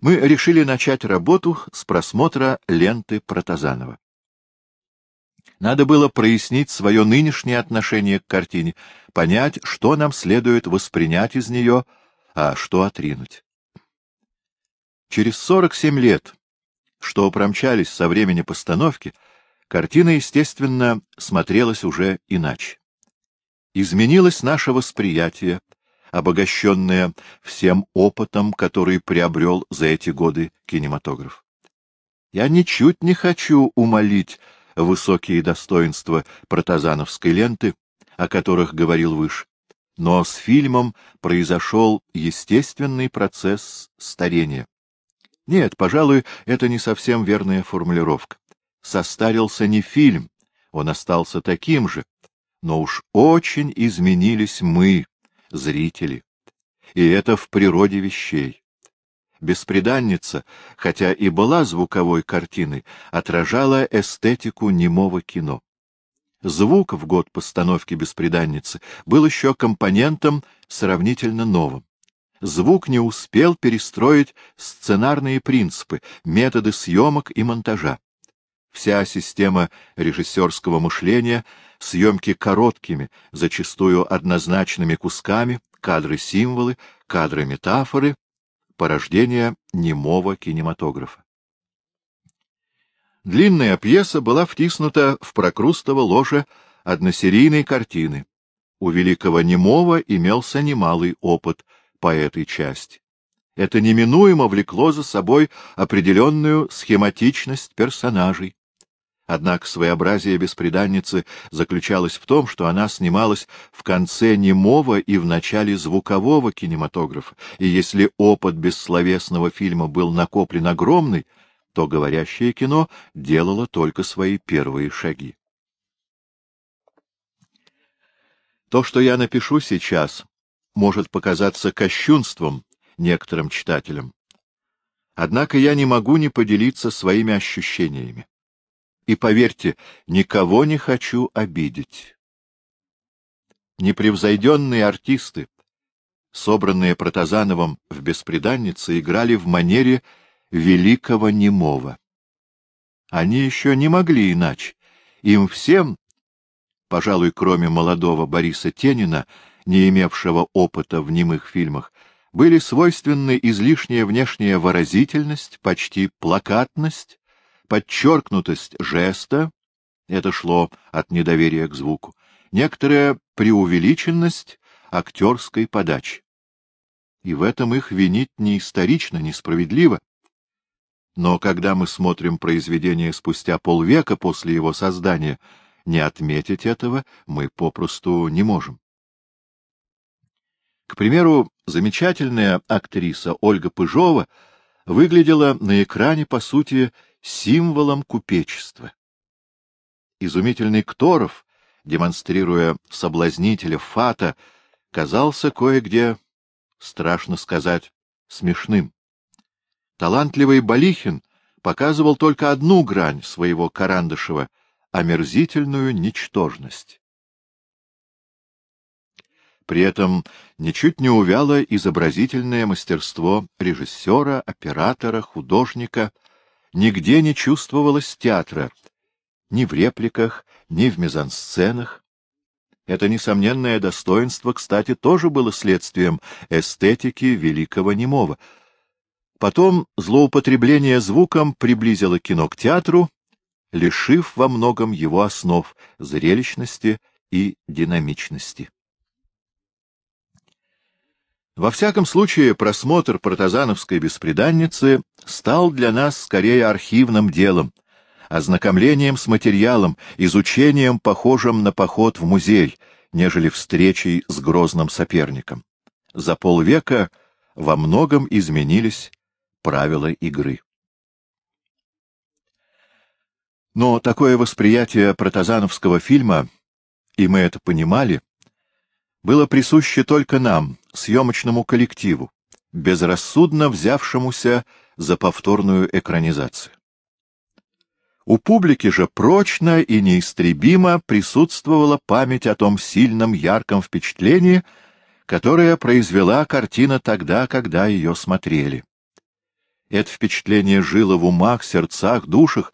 мы решили начать работу с просмотра ленты Протазанова. Надо было прояснить свое нынешнее отношение к картине, понять, что нам следует воспринять из нее, а что отринуть. Через 47 лет, что промчались со времени постановки, картина, естественно, смотрелась уже иначе. Изменилось наше восприятие, обогащенное всем опытом, который приобрел за эти годы кинематограф. Я ничуть не хочу умолить высокие достоинства протазановской ленты, о которых говорил выше, но с фильмом произошел естественный процесс старения. Нет, пожалуй, это не совсем верная формулировка. Состарился не фильм, он остался таким же, но уж очень изменились мы, зрители. И это в природе вещей. Беспреданница, хотя и была звуковой картиной, отражала эстетику немого кино. Звук в год постановки «Беспреданницы» был еще компонентом сравнительно новым. Звук не успел перестроить сценарные принципы, методы съемок и монтажа. Вся система режиссерского мышления, съемки короткими, зачастую однозначными кусками, кадры-символы, кадры-метафоры, порождение немого кинематографа. Длинная пьеса была втиснута в прокрустово ложе односерийной картины. У великого немого имелся немалый опыт по этой части это неминуемо влекло за собой определенную схематичность персонажей, Однако своеобразие беспреданницы заключалось в том, что она снималась в конце немого и в начале звукового кинематографа, и если опыт бессловесного фильма был накоплен огромный, то говорящее кино делало только свои первые шаги. То, что я напишу сейчас, может показаться кощунством некоторым читателям. Однако я не могу не поделиться своими ощущениями. И поверьте, никого не хочу обидеть. Непревзойденные артисты, собранные Протазановым в «Беспреданнице», играли в манере великого немого. Они еще не могли иначе. Им всем, пожалуй, кроме молодого Бориса Тенина, не имевшего опыта в немых фильмах, были свойственны излишняя внешняя выразительность, почти плакатность, подчеркнутость жеста, это шло от недоверия к звуку, некоторая преувеличенность актерской подачи. И в этом их винить не исторично, несправедливо. Но когда мы смотрим произведение спустя полвека после его создания, не отметить этого мы попросту не можем. К примеру, замечательная актриса Ольга Пыжова выглядела на экране, по сути, символом купечества. Изумительный Кторов, демонстрируя соблазнителя Фата, казался кое-где, страшно сказать, смешным. Талантливый Балихин показывал только одну грань своего Карандышева — омерзительную ничтожность. При этом ничуть не увяло изобразительное мастерство режиссера, оператора, художника — нигде не чувствовалось театра, ни в репликах, ни в мизансценах. Это несомненное достоинство, кстати, тоже было следствием эстетики великого немого. Потом злоупотребление звуком приблизило кино к театру, лишив во многом его основ зрелищности и динамичности. Во всяком случае, просмотр протазановской беспреданницы стал для нас скорее архивным делом, ознакомлением с материалом, изучением, похожим на поход в музей, нежели встречей с грозным соперником. За полвека во многом изменились правила игры. Но такое восприятие протазановского фильма, и мы это понимали, было присуще только нам, съемочному коллективу, безрассудно взявшемуся за повторную экранизацию. У публики же прочно и неистребимо присутствовала память о том сильном ярком впечатлении, которое произвела картина тогда, когда ее смотрели. Это впечатление жило в умах, сердцах, душах,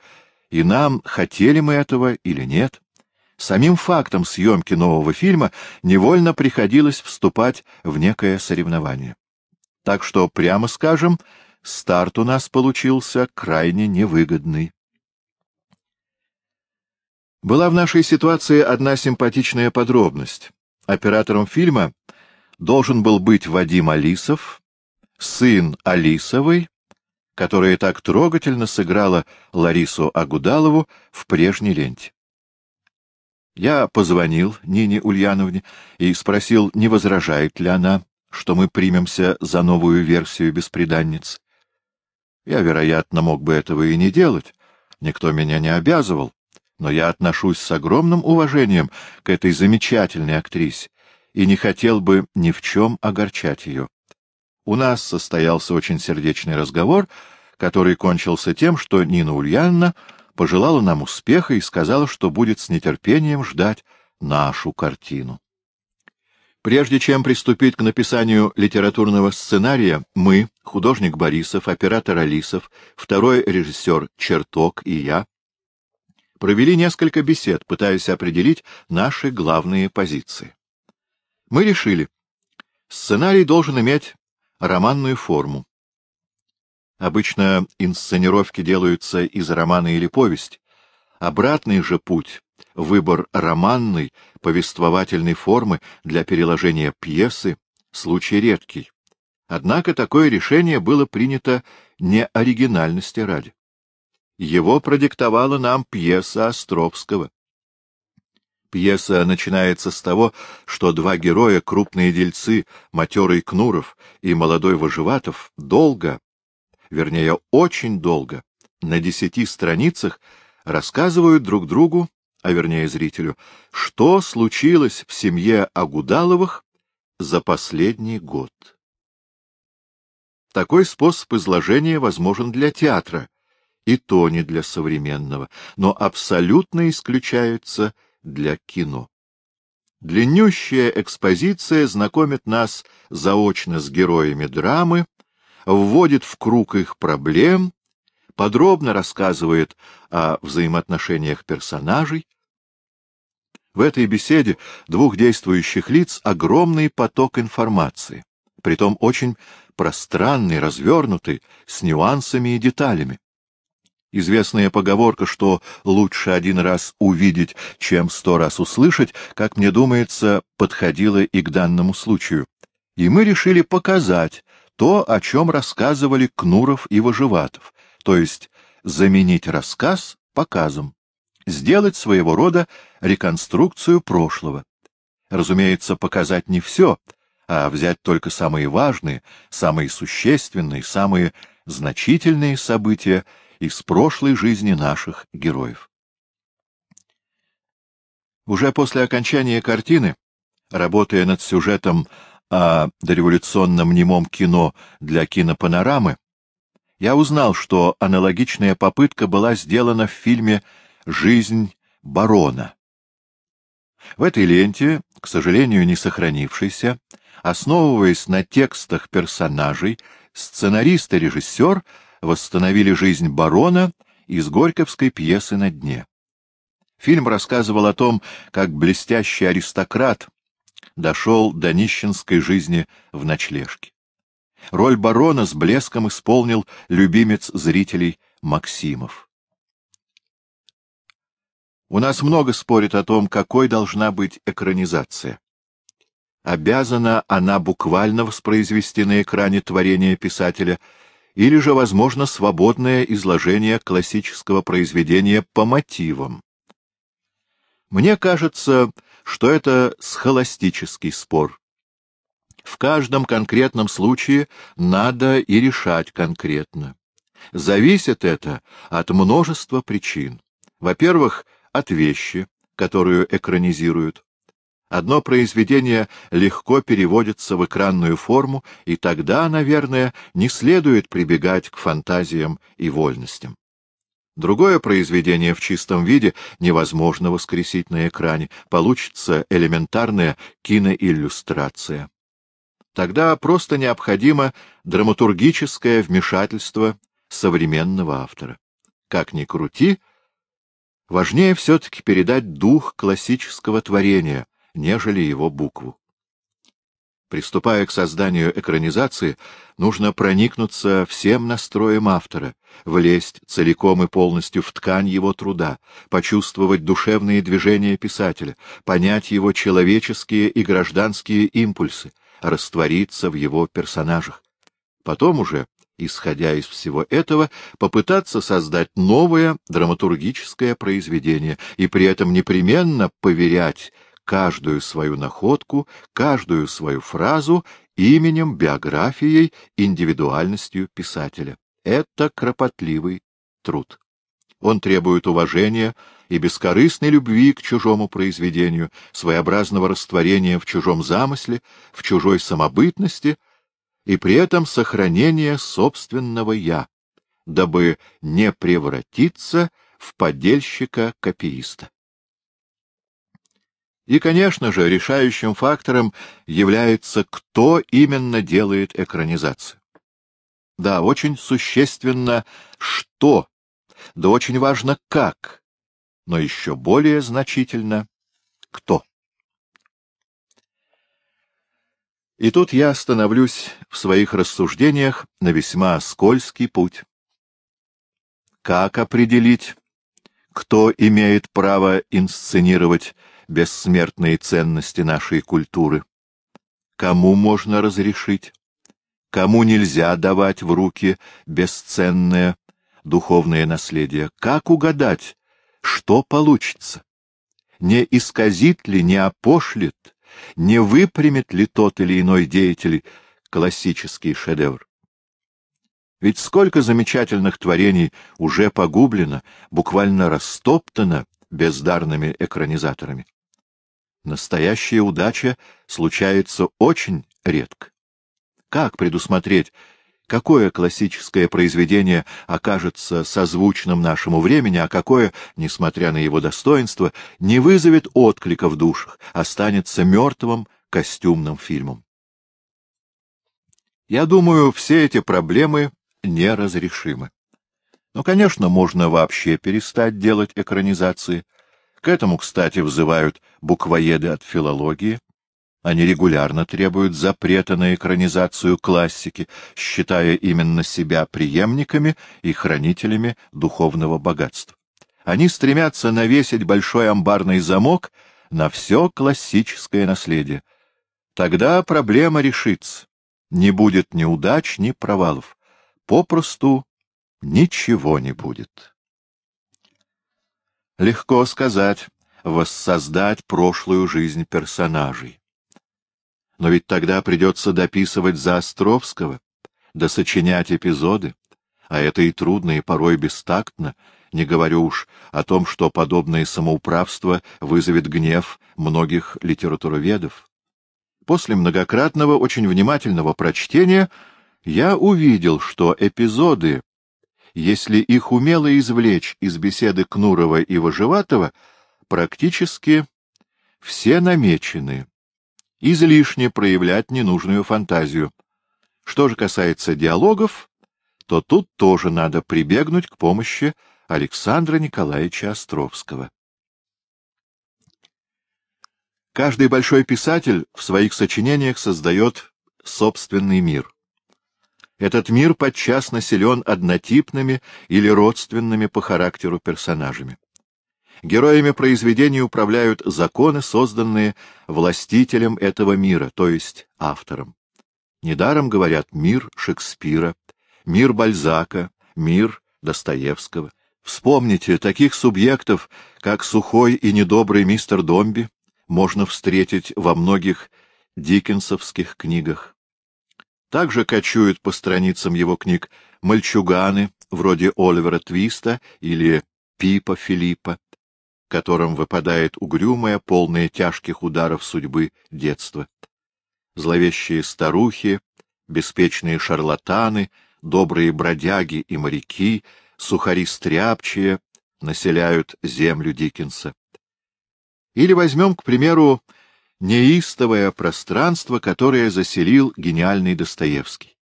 и нам, хотели мы этого или нет, самим фактом съемки нового фильма невольно приходилось вступать в некое соревнование. Так что, прямо скажем, старт у нас получился крайне невыгодный. Была в нашей ситуации одна симпатичная подробность. Оператором фильма должен был быть Вадим Алисов, сын Алисовой, которая так трогательно сыграла Ларису Агудалову в прежней ленте. Я позвонил Нине Ульяновне и спросил, не возражает ли она, что мы примемся за новую версию «Беспреданниц». Я, вероятно, мог бы этого и не делать, никто меня не обязывал, но я отношусь с огромным уважением к этой замечательной актрисе и не хотел бы ни в чем огорчать ее. У нас состоялся очень сердечный разговор, который кончился тем, что Нина Ульяновна пожелала нам успеха и сказала, что будет с нетерпением ждать нашу картину. Прежде чем приступить к написанию литературного сценария, мы, художник Борисов, оператор Алисов, второй режиссер Черток и я, провели несколько бесед, пытаясь определить наши главные позиции. Мы решили, сценарий должен иметь романную форму. Обычно инсценировки делаются из романа или повести. Обратный же путь — выбор романной, повествовательной формы для переложения пьесы — случай редкий. Однако такое решение было принято не оригинальности ради. Его продиктовала нам пьеса Островского. Пьеса начинается с того, что два героя, крупные дельцы, матерый Кнуров и молодой Выживатов, долго, вернее, очень долго, на десяти страницах рассказывают друг другу, а вернее зрителю, что случилось в семье Агудаловых за последний год. Такой способ изложения возможен для театра, и то не для современного, но абсолютно исключается для кино. Длиннющая экспозиция знакомит нас заочно с героями драмы, вводит в круг их проблем, подробно рассказывает о взаимоотношениях персонажей. В этой беседе двух действующих лиц огромный поток информации, притом очень пространный, развернутый, с нюансами и деталями. Известная поговорка, что лучше один раз увидеть, чем сто раз услышать, как мне думается, подходила и к данному случаю. И мы решили показать то, о чем рассказывали Кнуров и Вожеватов, то есть заменить рассказ показом, сделать своего рода реконструкцию прошлого. Разумеется, показать не все, а взять только самые важные, самые существенные, самые значительные события из прошлой жизни наших героев. Уже после окончания картины, работая над сюжетом о дореволюционном немом кино для кинопанорамы, я узнал, что аналогичная попытка была сделана в фильме «Жизнь барона». В этой ленте, к сожалению, не сохранившейся, основываясь на текстах персонажей, сценарист и режиссер восстановили жизнь барона из горьковской пьесы «На дне». Фильм рассказывал о том, как блестящий аристократ дошел до нищенской жизни в ночлежке. Роль барона с блеском исполнил любимец зрителей Максимов. У нас много спорит о том, какой должна быть экранизация. Обязана она буквально воспроизвести на экране творение писателя — или же, возможно, свободное изложение классического произведения по мотивам. Мне кажется, что это схоластический спор. В каждом конкретном случае надо и решать конкретно. Зависит это от множества причин. Во-первых, от вещи, которую экранизируют. Одно произведение легко переводится в экранную форму, и тогда, наверное, не следует прибегать к фантазиям и вольностям. Другое произведение в чистом виде невозможно воскресить на экране, получится элементарная киноиллюстрация. Тогда просто необходимо драматургическое вмешательство современного автора. Как ни крути, важнее все-таки передать дух классического творения, нежели его букву. Приступая к созданию экранизации, нужно проникнуться всем настроем автора, влезть целиком и полностью в ткань его труда, почувствовать душевные движения писателя, понять его человеческие и гражданские импульсы, раствориться в его персонажах. Потом уже, исходя из всего этого, попытаться создать новое драматургическое произведение и при этом непременно поверять каждую свою находку, каждую свою фразу именем, биографией, индивидуальностью писателя. Это кропотливый труд. Он требует уважения и бескорыстной любви к чужому произведению, своеобразного растворения в чужом замысле, в чужой самобытности и при этом сохранения собственного «я», дабы не превратиться в подельщика-копииста. И, конечно же, решающим фактором является, кто именно делает экранизацию. Да, очень существенно, что, да очень важно, как, но еще более значительно, кто. И тут я остановлюсь в своих рассуждениях на весьма скользкий путь. Как определить, кто имеет право инсценировать бессмертные ценности нашей культуры. Кому можно разрешить? Кому нельзя давать в руки бесценное духовное наследие? Как угадать, что получится? Не исказит ли, не опошлит, не выпрямит ли тот или иной деятель классический шедевр? Ведь сколько замечательных творений уже погублено, буквально растоптано бездарными экранизаторами. Настоящая удача случается очень редко. Как предусмотреть, какое классическое произведение окажется созвучным нашему времени, а какое, несмотря на его достоинство, не вызовет отклика в душах, останется мертвым костюмным фильмом? Я думаю, все эти проблемы неразрешимы. Но, конечно, можно вообще перестать делать экранизации — к этому, кстати, взывают буквоеды от филологии. Они регулярно требуют запрета на экранизацию классики, считая именно себя преемниками и хранителями духовного богатства. Они стремятся навесить большой амбарный замок на все классическое наследие. Тогда проблема решится. Не будет ни удач, ни провалов. Попросту ничего не будет. Легко сказать, воссоздать прошлую жизнь персонажей. Но ведь тогда придется дописывать за Островского, досочинять эпизоды, а это и трудно, и порой бестактно, не говорю уж о том, что подобное самоуправство вызовет гнев многих литературоведов. После многократного, очень внимательного прочтения я увидел, что эпизоды, если их умело извлечь из беседы Кнурова и Вожеватова, практически все намечены. Излишне проявлять ненужную фантазию. Что же касается диалогов, то тут тоже надо прибегнуть к помощи Александра Николаевича Островского. Каждый большой писатель в своих сочинениях создает собственный мир. Этот мир подчас населен однотипными или родственными по характеру персонажами. Героями произведений управляют законы, созданные властителем этого мира, то есть автором. Недаром говорят «мир Шекспира», «мир Бальзака», «мир Достоевского». Вспомните, таких субъектов, как сухой и недобрый мистер Домби, можно встретить во многих диккенсовских книгах. Также кочуют по страницам его книг мальчуганы, вроде Оливера Твиста или Пипа Филиппа, которым выпадает угрюмое, полное тяжких ударов судьбы детство. Зловещие старухи, беспечные шарлатаны, добрые бродяги и моряки, сухари стряпчие населяют землю Диккенса. Или возьмем, к примеру, неистовое пространство, которое заселил гениальный Достоевский.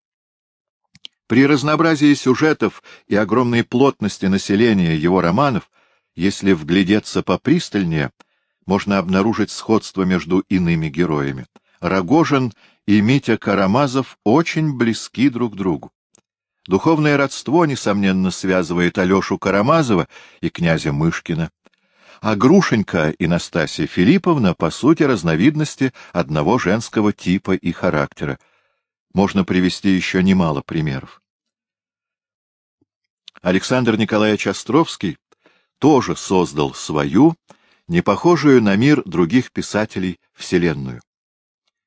При разнообразии сюжетов и огромной плотности населения его романов, если вглядеться попристальнее, можно обнаружить сходство между иными героями. Рогожин и Митя Карамазов очень близки друг другу. Духовное родство, несомненно, связывает Алешу Карамазова и князя Мышкина. А Грушенька и Настасья Филипповна, по сути, разновидности одного женского типа и характера. Можно привести еще немало примеров. Александр Николаевич Островский тоже создал свою, не похожую на мир других писателей, вселенную.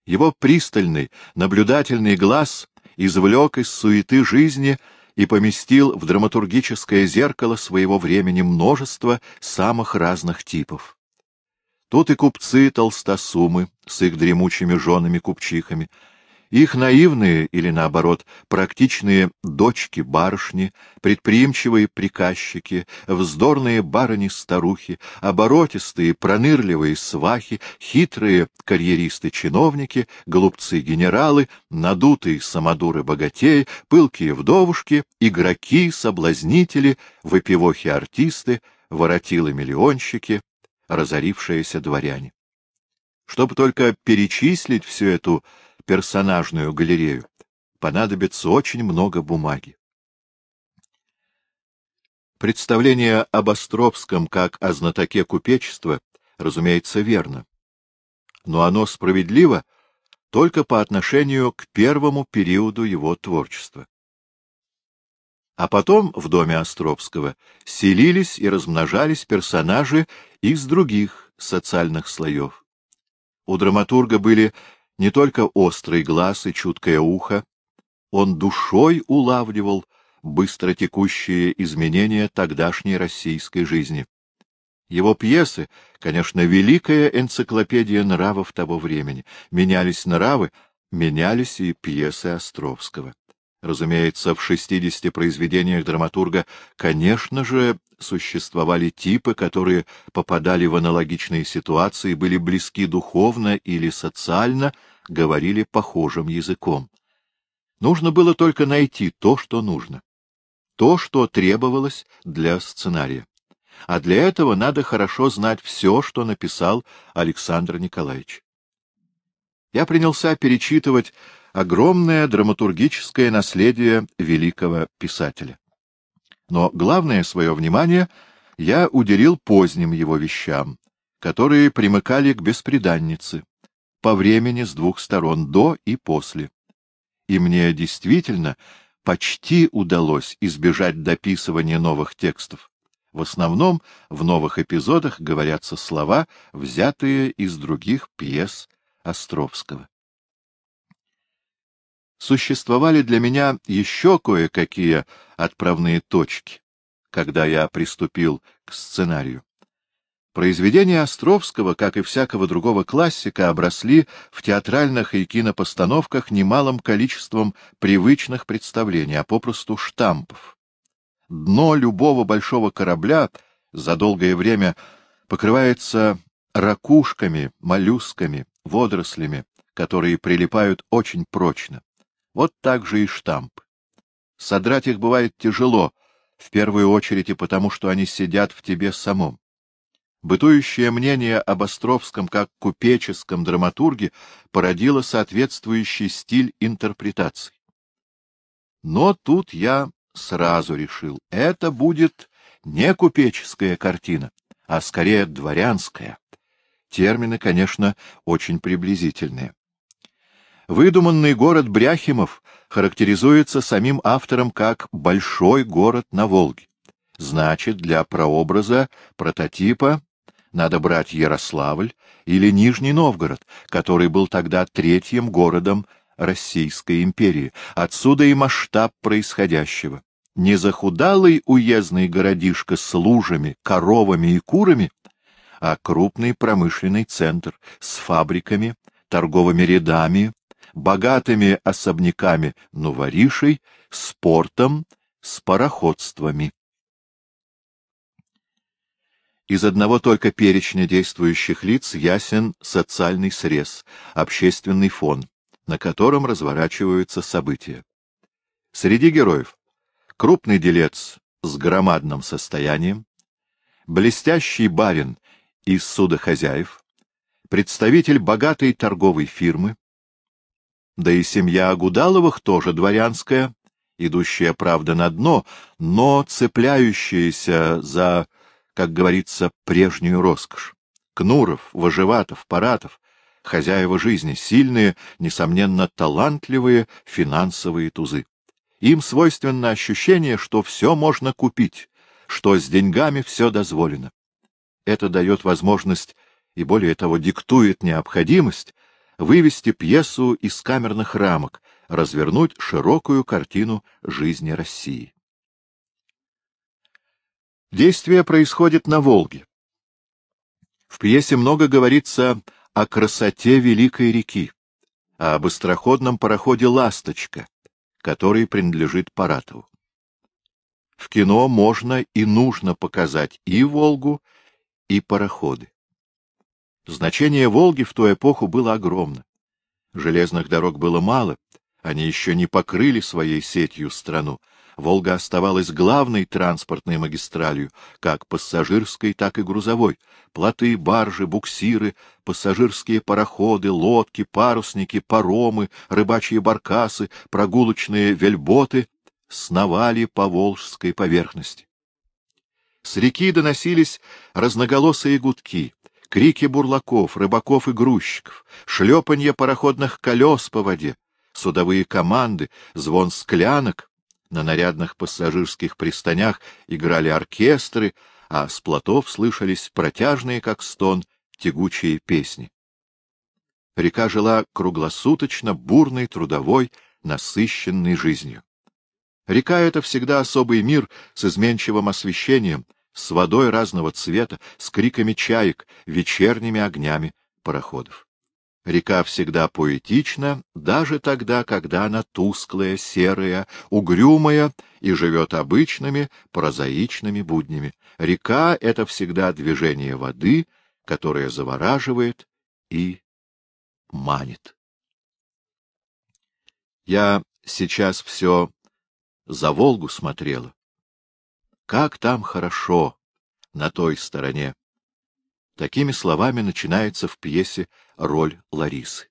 Его пристальный, наблюдательный глаз извлек из суеты жизни и поместил в драматургическое зеркало своего времени множество самых разных типов. Тут и купцы-толстосумы с их дремучими женами-купчихами, их наивные или, наоборот, практичные дочки-барышни, предприимчивые приказчики, вздорные барыни-старухи, оборотистые, пронырливые свахи, хитрые карьеристы-чиновники, голубцы-генералы, надутые самодуры-богатеи, пылкие вдовушки, игроки, соблазнители, выпивохи-артисты, воротилы-миллионщики, разорившиеся дворяне. Чтобы только перечислить всю эту персонажную галерею, понадобится очень много бумаги. Представление об Островском как о знатоке купечества, разумеется, верно. Но оно справедливо только по отношению к первому периоду его творчества. А потом в доме Островского селились и размножались персонажи из других социальных слоев. У драматурга были не только острый глаз и чуткое ухо, он душой улавливал быстро текущие изменения тогдашней российской жизни. Его пьесы, конечно, великая энциклопедия нравов того времени. Менялись нравы, менялись и пьесы Островского. Разумеется, в 60 произведениях драматурга, конечно же, существовали типы, которые попадали в аналогичные ситуации, были близки духовно или социально, говорили похожим языком. Нужно было только найти то, что нужно. То, что требовалось для сценария. А для этого надо хорошо знать все, что написал Александр Николаевич. Я принялся перечитывать огромное драматургическое наследие великого писателя. Но главное свое внимание я уделил поздним его вещам, которые примыкали к беспреданнице, по времени с двух сторон, до и после. И мне действительно почти удалось избежать дописывания новых текстов. В основном в новых эпизодах говорятся слова, взятые из других пьес Островского существовали для меня еще кое-какие отправные точки, когда я приступил к сценарию. Произведения Островского, как и всякого другого классика, обросли в театральных и кинопостановках немалым количеством привычных представлений, а попросту штампов. Дно любого большого корабля за долгое время покрывается ракушками, моллюсками, водорослями, которые прилипают очень прочно. Вот так же и штамп. Содрать их бывает тяжело, в первую очередь и потому, что они сидят в тебе самом. Бытующее мнение об Островском как купеческом драматурге породило соответствующий стиль интерпретаций. Но тут я сразу решил, это будет не купеческая картина, а скорее дворянская. Термины, конечно, очень приблизительные. Выдуманный город Бряхимов характеризуется самим автором как «большой город на Волге». Значит, для прообраза, прототипа надо брать Ярославль или Нижний Новгород, который был тогда третьим городом Российской империи. Отсюда и масштаб происходящего. Не захудалый уездный городишко с лужами, коровами и курами, а крупный промышленный центр с фабриками, торговыми рядами, богатыми особняками Новоришей, спортом, с пароходствами. Из одного только перечня действующих лиц ясен социальный срез, общественный фон, на котором разворачиваются события. Среди героев крупный делец с громадным состоянием, блестящий барин из судохозяев, представитель богатой торговой фирмы, да и семья Агудаловых тоже дворянская, идущая, правда, на дно, но цепляющаяся за, как говорится, прежнюю роскошь. Кнуров, Вожеватов, Паратов — хозяева жизни, сильные, несомненно, талантливые финансовые тузы. Им свойственно ощущение, что все можно купить, что с деньгами все дозволено. Это дает возможность и, более того, диктует необходимость вывести пьесу из камерных рамок, развернуть широкую картину жизни России. Действие происходит на Волге. В пьесе много говорится о красоте Великой реки, об быстроходном пароходе «Ласточка», который принадлежит Паратову. В кино можно и нужно показать и Волгу, и пароходы. Значение Волги в ту эпоху было огромно. Железных дорог было мало, они еще не покрыли своей сетью страну. Волга оставалась главной транспортной магистралью, как пассажирской, так и грузовой. Плоты, баржи, буксиры, пассажирские пароходы, лодки, парусники, паромы, рыбачьи баркасы, прогулочные вельботы сновали по Волжской поверхности. С реки доносились разноголосые гудки, крики бурлаков, рыбаков и грузчиков, шлепанье пароходных колес по воде, судовые команды, звон склянок, на нарядных пассажирских пристанях играли оркестры, а с плотов слышались протяжные, как стон, тягучие песни. Река жила круглосуточно бурной, трудовой, насыщенной жизнью. Река — это всегда особый мир с изменчивым освещением, с водой разного цвета, с криками чаек, вечерними огнями пароходов. Река всегда поэтична, даже тогда, когда она тусклая, серая, угрюмая и живет обычными, прозаичными буднями. Река — это всегда движение воды, которое завораживает и манит. Я сейчас все за Волгу смотрела. Как там хорошо, на той стороне. Такими словами начинается в пьесе роль Ларисы.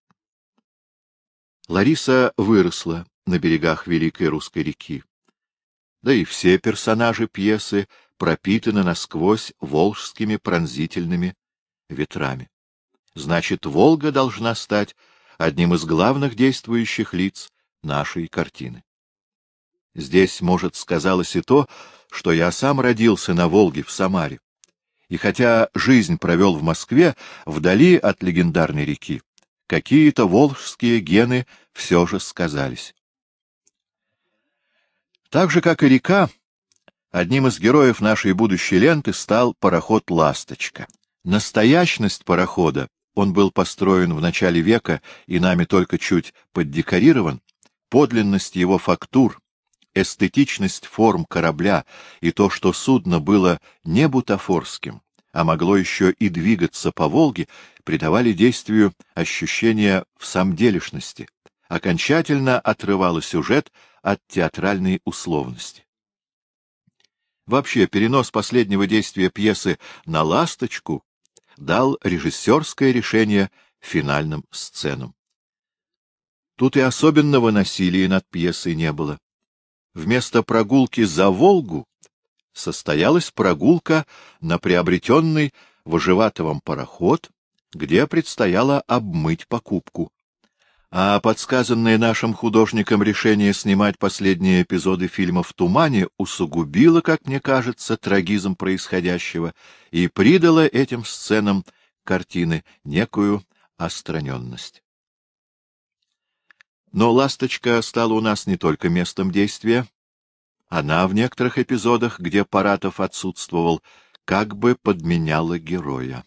Лариса выросла на берегах Великой Русской реки. Да и все персонажи пьесы пропитаны насквозь волжскими пронзительными ветрами. Значит, Волга должна стать одним из главных действующих лиц нашей картины. Здесь, может, сказалось и то, что я сам родился на Волге в Самаре и хотя жизнь провел в Москве, вдали от легендарной реки, какие-то волжские гены все же сказались. Так же, как и река, одним из героев нашей будущей ленты стал пароход «Ласточка». Настоящность парохода, он был построен в начале века и нами только чуть поддекорирован, подлинность его фактур, эстетичность форм корабля и то, что судно было не бутафорским, а могло еще и двигаться по Волге, придавали действию ощущение всамделишности, окончательно отрывало сюжет от театральной условности. Вообще, перенос последнего действия пьесы на «Ласточку» дал режиссерское решение финальным сценам. Тут и особенного насилия над пьесой не было вместо прогулки за Волгу состоялась прогулка на приобретенный Выживатовым пароход, где предстояло обмыть покупку. А подсказанное нашим художникам решение снимать последние эпизоды фильма в тумане усугубило, как мне кажется, трагизм происходящего и придало этим сценам картины некую остраненность. Но «Ласточка» стала у нас не только местом действия. Она в некоторых эпизодах, где Паратов отсутствовал, как бы подменяла героя.